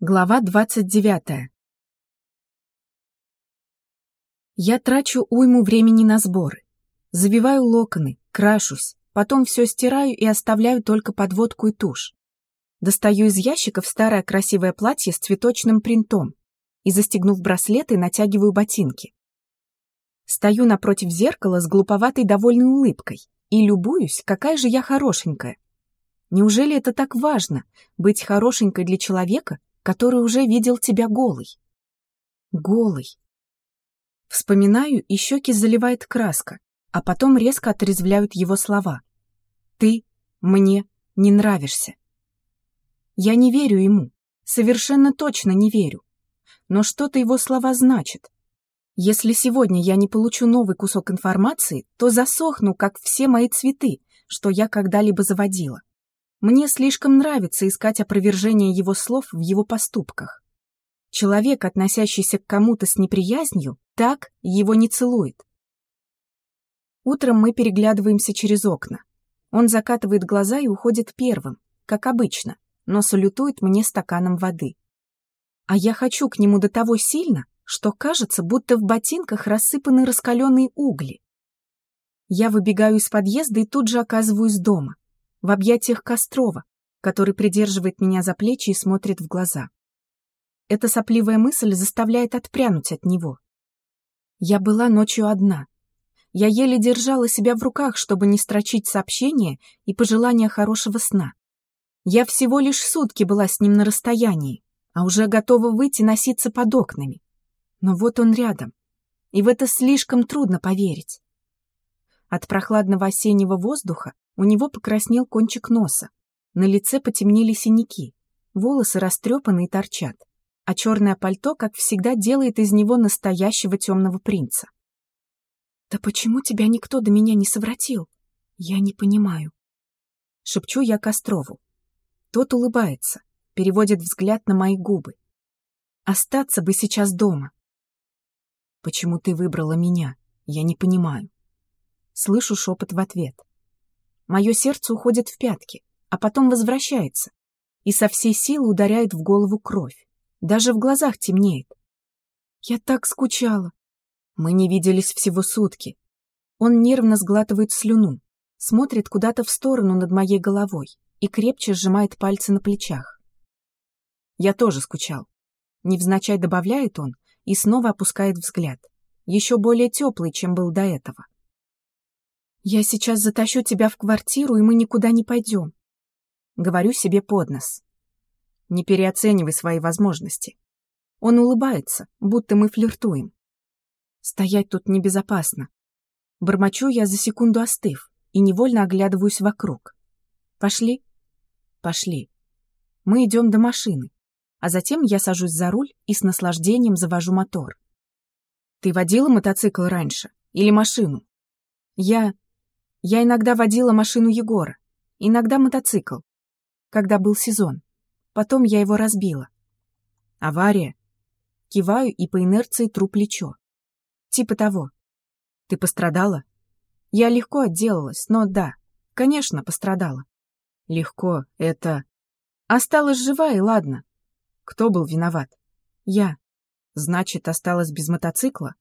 Глава 29. Я трачу уйму времени на сборы. Завиваю локоны, крашусь, потом все стираю и оставляю только подводку и тушь. Достаю из ящиков старое красивое платье с цветочным принтом и, застегнув браслеты, натягиваю ботинки. Стою напротив зеркала с глуповатой довольной улыбкой и любуюсь, какая же я хорошенькая. Неужели это так важно, быть хорошенькой для человека, который уже видел тебя голой. Голый. Вспоминаю, и щеки заливает краска, а потом резко отрезвляют его слова. «Ты мне не нравишься». Я не верю ему, совершенно точно не верю. Но что-то его слова значат. Если сегодня я не получу новый кусок информации, то засохну, как все мои цветы, что я когда-либо заводила. Мне слишком нравится искать опровержение его слов в его поступках. Человек, относящийся к кому-то с неприязнью, так его не целует. Утром мы переглядываемся через окна. Он закатывает глаза и уходит первым, как обычно, но салютует мне стаканом воды. А я хочу к нему до того сильно, что кажется, будто в ботинках рассыпаны раскаленные угли. Я выбегаю из подъезда и тут же оказываюсь дома в объятиях Кострова, который придерживает меня за плечи и смотрит в глаза. Эта сопливая мысль заставляет отпрянуть от него. Я была ночью одна. Я еле держала себя в руках, чтобы не строчить сообщения и пожелания хорошего сна. Я всего лишь сутки была с ним на расстоянии, а уже готова выйти носиться под окнами. Но вот он рядом, и в это слишком трудно поверить. От прохладного осеннего воздуха у него покраснел кончик носа, на лице потемнели синяки, волосы растрепаны и торчат, а черное пальто, как всегда, делает из него настоящего темного принца. «Да почему тебя никто до меня не совратил? Я не понимаю». Шепчу я Кострову. Тот улыбается, переводит взгляд на мои губы. Остаться бы сейчас дома. Почему ты выбрала меня? Я не понимаю. Слышу шепот в ответ. Мое сердце уходит в пятки, а потом возвращается и со всей силы ударяет в голову кровь. Даже в глазах темнеет. Я так скучала. Мы не виделись всего сутки. Он нервно сглатывает слюну, смотрит куда-то в сторону над моей головой и крепче сжимает пальцы на плечах. Я тоже скучал. Невзначай добавляет он и снова опускает взгляд, еще более теплый, чем был до этого. «Я сейчас затащу тебя в квартиру, и мы никуда не пойдем», — говорю себе под нос. Не переоценивай свои возможности. Он улыбается, будто мы флиртуем. Стоять тут небезопасно. Бормочу я за секунду остыв и невольно оглядываюсь вокруг. Пошли? Пошли. Мы идем до машины, а затем я сажусь за руль и с наслаждением завожу мотор. Ты водила мотоцикл раньше? Или машину? Я... Я иногда водила машину Егора, иногда мотоцикл, когда был сезон. Потом я его разбила. Авария. Киваю и по инерции тру плечо. Типа того. Ты пострадала? Я легко отделалась, но да, конечно, пострадала. Легко, это... Осталась жива и ладно. Кто был виноват? Я. Значит, осталась без мотоцикла?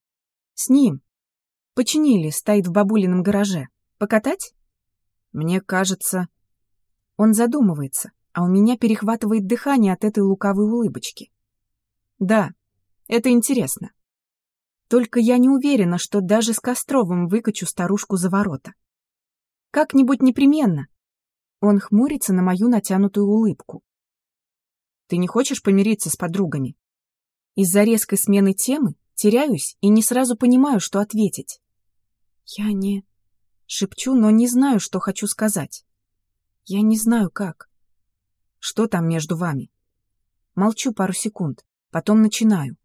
С ним. Починили, стоит в бабулином гараже. Покатать? Мне кажется... Он задумывается, а у меня перехватывает дыхание от этой лукавой улыбочки. Да, это интересно. Только я не уверена, что даже с Костровым выкачу старушку за ворота. Как-нибудь непременно. Он хмурится на мою натянутую улыбку. Ты не хочешь помириться с подругами? Из-за резкой смены темы теряюсь и не сразу понимаю, что ответить. Я не... Шепчу, но не знаю, что хочу сказать. Я не знаю, как. Что там между вами? Молчу пару секунд, потом начинаю.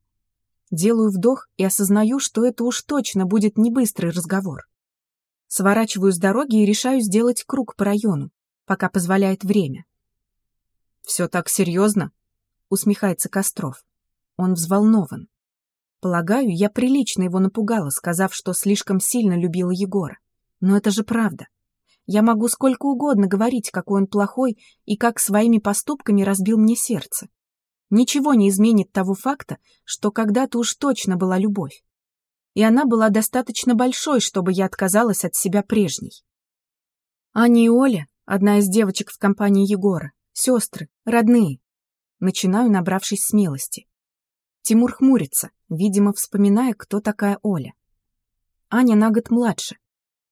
Делаю вдох и осознаю, что это уж точно будет не быстрый разговор. Сворачиваю с дороги и решаю сделать круг по району, пока позволяет время. «Все так серьезно?» — усмехается Костров. Он взволнован. Полагаю, я прилично его напугала, сказав, что слишком сильно любила Егора. Но это же правда. Я могу сколько угодно говорить, какой он плохой и как своими поступками разбил мне сердце. ничего не изменит того факта, что когда-то уж точно была любовь. И она была достаточно большой, чтобы я отказалась от себя прежней. Аня и Оля, одна из девочек в компании Егора, сестры, родные. Начинаю, набравшись смелости. Тимур хмурится, видимо, вспоминая, кто такая Оля. Аня на год младше,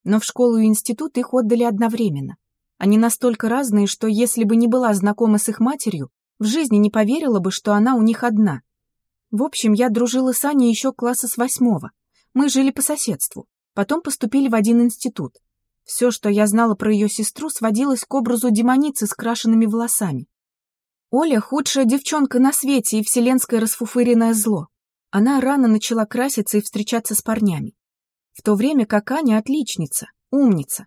но в школу и институт их отдали одновременно. Они настолько разные, что если бы не была знакома с их матерью, в жизни не поверила бы, что она у них одна. В общем, я дружила с Аней еще класса с восьмого. Мы жили по соседству, потом поступили в один институт. Все, что я знала про ее сестру, сводилось к образу демоницы с крашенными волосами. Оля — худшая девчонка на свете и вселенское расфуфыренное зло. Она рано начала краситься и встречаться с парнями. В то время как Аня отличница, умница.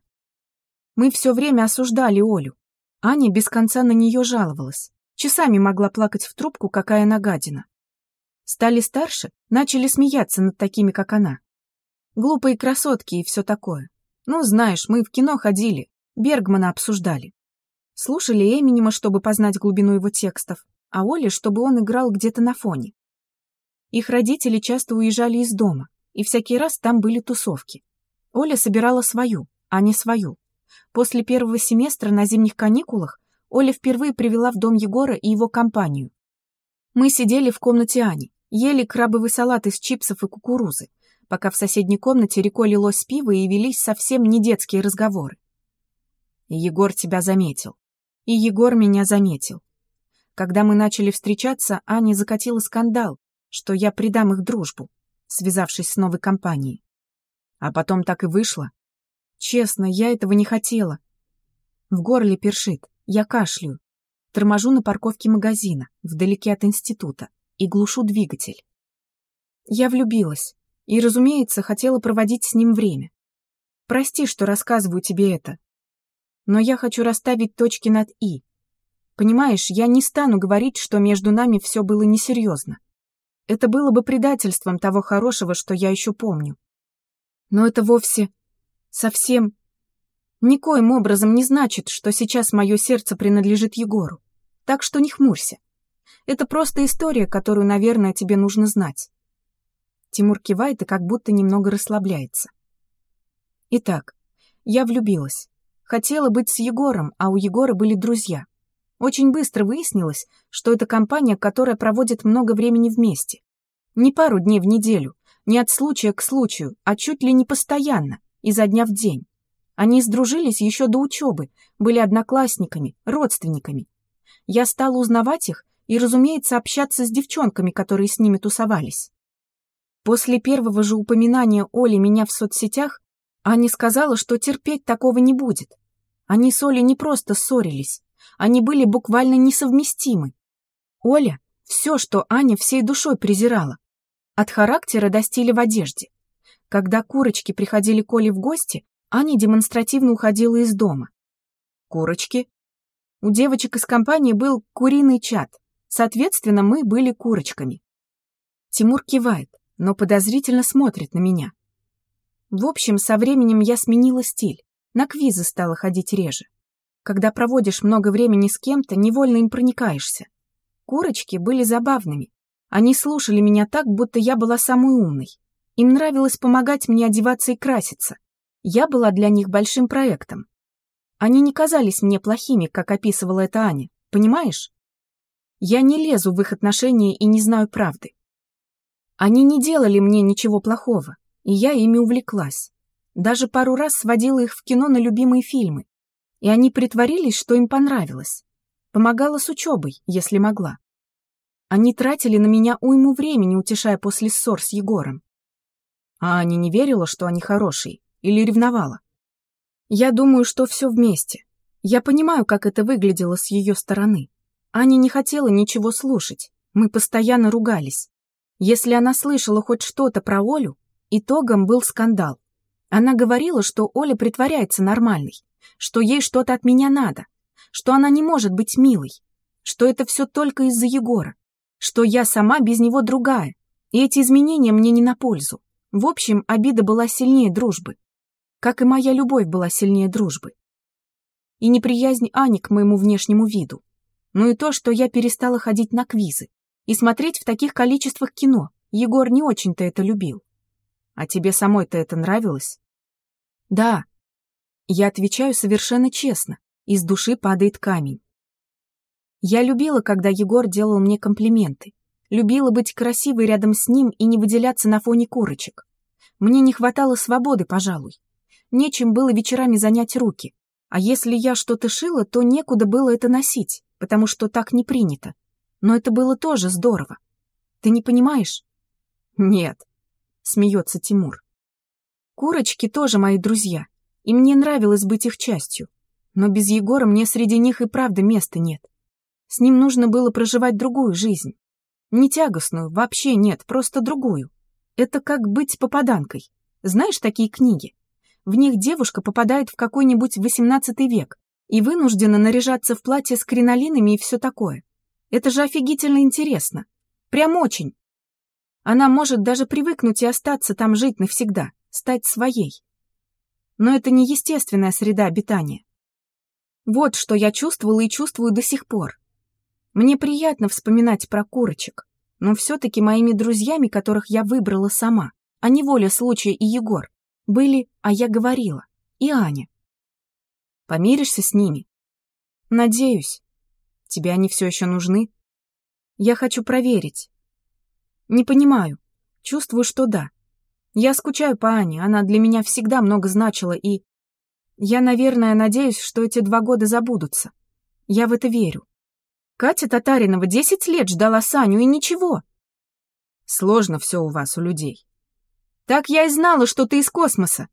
Мы все время осуждали Олю. Аня без конца на нее жаловалась. Часами могла плакать в трубку, какая нагадина. Стали старше, начали смеяться над такими, как она. Глупые красотки и все такое. Ну, знаешь, мы в кино ходили, Бергмана обсуждали. Слушали Эминема, чтобы познать глубину его текстов, а Оли, чтобы он играл где-то на фоне. Их родители часто уезжали из дома, и всякий раз там были тусовки. Оля собирала свою, а не свою. После первого семестра на зимних каникулах Оля впервые привела в дом Егора и его компанию. Мы сидели в комнате Ани, ели крабовый салат из чипсов и кукурузы, пока в соседней комнате рекой лилось пиво и велись совсем не детские разговоры. Егор тебя заметил. И Егор меня заметил. Когда мы начали встречаться, Аня закатила скандал, что я предам их дружбу, связавшись с новой компанией. А потом так и вышло. Честно, я этого не хотела. В горле першит, я кашляю. Торможу на парковке магазина, вдалеке от института, и глушу двигатель. Я влюбилась, и, разумеется, хотела проводить с ним время. Прости, что рассказываю тебе это, но я хочу расставить точки над «и». Понимаешь, я не стану говорить, что между нами все было несерьезно. Это было бы предательством того хорошего, что я еще помню. Но это вовсе совсем никоим образом не значит, что сейчас мое сердце принадлежит Егору. Так что не хмурься. Это просто история, которую, наверное, тебе нужно знать. Тимур кивает и как будто немного расслабляется. Итак, я влюбилась. Хотела быть с Егором, а у Егора были друзья. Очень быстро выяснилось, что это компания, которая проводит много времени вместе. Не пару дней в неделю, не от случая к случаю, а чуть ли не постоянно, изо дня в день. Они сдружились еще до учебы, были одноклассниками, родственниками. Я стала узнавать их и, разумеется, общаться с девчонками, которые с ними тусовались. После первого же упоминания Оли меня в соцсетях Аня сказала, что терпеть такого не будет. Они с Олей не просто ссорились, они были буквально несовместимы. Оля — все, что Аня всей душой презирала. От характера до стиля в одежде. Когда курочки приходили к Оле в гости, Аня демонстративно уходила из дома. Курочки? У девочек из компании был куриный чат. Соответственно, мы были курочками. Тимур кивает, но подозрительно смотрит на меня. В общем, со временем я сменила стиль. На квизы стала ходить реже. Когда проводишь много времени с кем-то, невольно им проникаешься. Курочки были забавными. Они слушали меня так, будто я была самой умной. Им нравилось помогать мне одеваться и краситься. Я была для них большим проектом. Они не казались мне плохими, как описывала это Аня, понимаешь? Я не лезу в их отношения и не знаю правды. Они не делали мне ничего плохого и я ими увлеклась. Даже пару раз сводила их в кино на любимые фильмы, и они притворились, что им понравилось. Помогала с учебой, если могла. Они тратили на меня уйму времени, утешая после ссор с Егором. А Аня не верила, что они хорошие, или ревновала. Я думаю, что все вместе. Я понимаю, как это выглядело с ее стороны. Аня не хотела ничего слушать. Мы постоянно ругались. Если она слышала хоть что-то про Олю, Итогом был скандал. Она говорила, что Оля притворяется нормальной, что ей что-то от меня надо, что она не может быть милой, что это все только из-за Егора, что я сама без него другая, и эти изменения мне не на пользу. В общем, обида была сильнее дружбы, как и моя любовь была сильнее дружбы. И неприязнь Ани к моему внешнему виду, ну и то, что я перестала ходить на квизы, И смотреть в таких количествах кино. Егор не очень-то это любил. А тебе самой-то это нравилось? Да. Я отвечаю совершенно честно. Из души падает камень. Я любила, когда Егор делал мне комплименты. Любила быть красивой рядом с ним и не выделяться на фоне курочек. Мне не хватало свободы, пожалуй. Нечем было вечерами занять руки. А если я что-то шила, то некуда было это носить, потому что так не принято. Но это было тоже здорово. Ты не понимаешь? Нет, смеется Тимур. Курочки тоже мои друзья, и мне нравилось быть их частью. Но без Егора мне среди них и правда места нет. С ним нужно было проживать другую жизнь. Не тягостную, вообще нет, просто другую. Это как быть попаданкой. Знаешь такие книги? В них девушка попадает в какой-нибудь XVIII век и вынуждена наряжаться в платье с кринолинами и все такое. Это же офигительно интересно. Прям очень. Она может даже привыкнуть и остаться там жить навсегда, стать своей. Но это не естественная среда обитания. Вот что я чувствовала и чувствую до сих пор. Мне приятно вспоминать про курочек, но все-таки моими друзьями, которых я выбрала сама, а не воля случая и Егор, были, а я говорила, и Аня. Помиришься с ними? Надеюсь. Тебе они все еще нужны? Я хочу проверить. Не понимаю. Чувствую, что да. Я скучаю по Ане, она для меня всегда много значила, и... Я, наверное, надеюсь, что эти два года забудутся. Я в это верю. Катя Татаринова десять лет ждала Саню, и ничего. Сложно все у вас, у людей. Так я и знала, что ты из космоса.